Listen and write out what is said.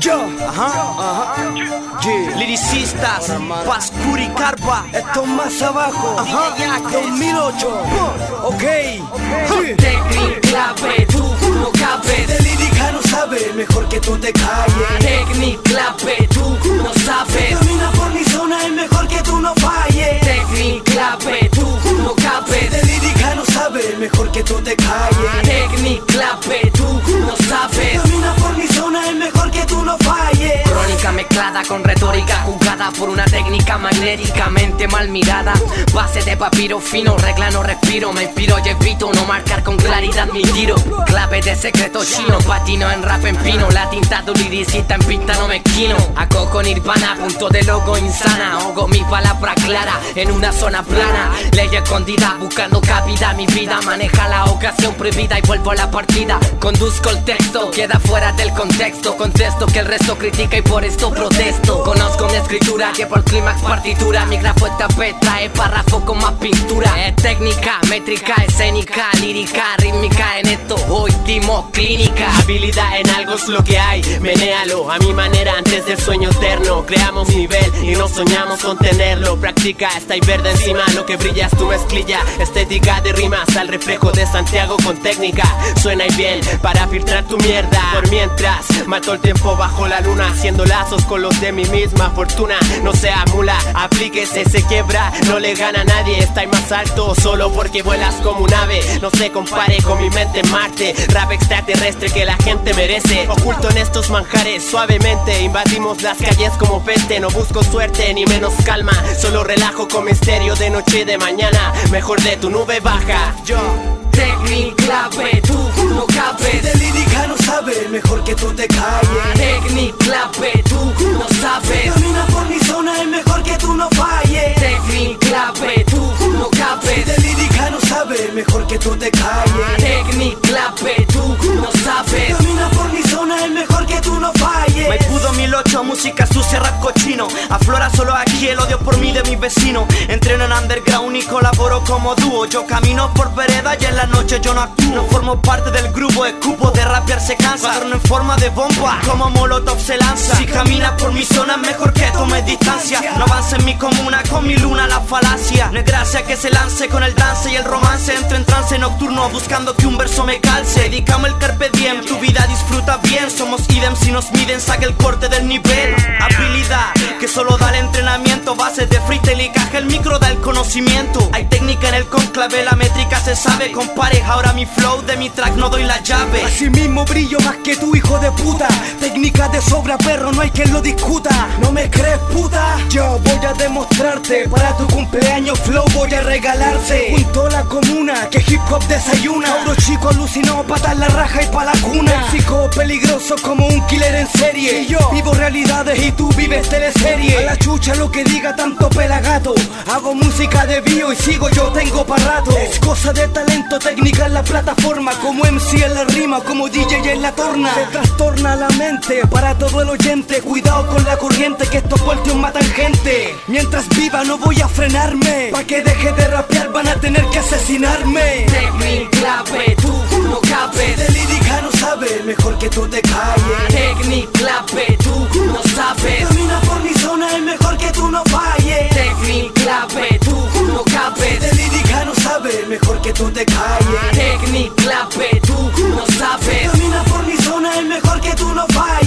Yo, ajá, ajá. Yeah. Liricistas, Pascuri Carpa. Esto más abajo. Ajá. 2008. Ok. Técnica clave, tú no cabes. De lírica no sabe, mejor que tú te calles. Técnica clave, tú no sabes. Camina por mi zona, es mejor que tú no falles. Técnica clave, tú no cabes. De lírica no sabe, mejor que tú te calles. Técnica clave, tú con retórica por una técnica magnéticamente mal mirada. Base de papiro fino, regla no respiro. Me inspiro y evito no marcar con claridad mi tiro. Clave de secreto chino, patino en rap en pino. La tinta liricista en pinta no me esquino. Acojo nirvana, punto de logo insana. Ahogo mi palabra clara en una zona plana. Ley escondida, buscando cabida. Mi vida maneja la ocasión prohibida y vuelvo a la partida. Conduzco el texto, queda fuera del contexto. Contesto que el resto critica y por esto protesto. Conozco mi escritura, que por clímax partitura. Mi grafo es tapeta, es párrafo con más pintura. Es técnica, métrica, escénica, lírica, rítmica. En esto hoy timo clínica. Habilidad en algo es lo que hay, menéalo a mi manera antes del sueño eterno. Creamos nivel y no soñamos con tenerlo. Practica, está y verde encima, lo que brilla es tu mezclilla. Estética de rimas al reflejo de Santiago con técnica. Suena y bien para filtrar tu mierda. Por mientras, mato el tiempo bajo la luna, haciendo lazos con los de mi misma fortuna. No sea mula, aplíquese, se quiebra, no le gana a nadie. Está más alto solo porque vuelas como un ave. No se compare con mi mente en Marte. Rap extraterrestre que la gente merece. Oculto en estos manjares, suavemente invadimos las calles como peste. No busco suerte ni menos calma, solo relajo con misterio de noche y de mañana. Mejor de tu nube baja. Yo. Técnica clave, tú no cabes. De lírica no sabe, mejor que tú te calles. Mejor que tú rap cochino. Aflora solo aquí el odio por mí de mis vecinos. Entreno en underground y colaboro como dúo. Yo camino por vereda y en la noche yo no actúo. No formo parte del grupo, escupo de rapear se cansa. Cuaderno en forma de bomba, como molotov se lanza. Si caminas por mi zona, es mejor que tomes distancia. No avance en mi comuna, con mi luna la falacia. No es gracia que se lance con el dance y el romance. Entro en trance nocturno buscando que un verso me calce. Dedicame el carpe diem, tu vida disfruta bien. Somos idem si nos miden, saca el corte del nivel. Hay técnica en el conclave, la métrica se sabe. Compare ahora mi flow de mi track, no doy la llave. Así mismo brillo más que tu hijo de puta. Técnica de sobra, perro, no hay quien lo discuta. No me crees, puta. Yo voy a demostrarte. Para tu cumpleaños, flow voy a regalarte. Junto a la comuna, que hip hop desayuna. Oro chico alucinó, patas la raja y pa' la cuna. Psico peligroso como un killer en serie. Y yo vivo realidades y tú vives teleserie. A la chucha lo que diga tanto pelagato. Hago música música de bio y sigo yo tengo para rato. Es cosa de talento, técnica en la plataforma Como MC en la rima, como DJ en la torna. Se trastorna la mente para todo el oyente Cuidado con la corriente que estos voltios matan gente. Mientras viva no voy a frenarme. Pa' que deje de rapear van a tener que asesinarme. Técnica clave, tú no cabes. De lírica no sabe, mejor que tú te calles. Técnica clave, tú no sabes. Camina por mi zona, es mejor que tú no falles fin clave, tú no cabes. De lírica no sabe, mejor que tú te calles. Técnica clave, tú no sabes. Domina por mi zona, es mejor que tú no falles.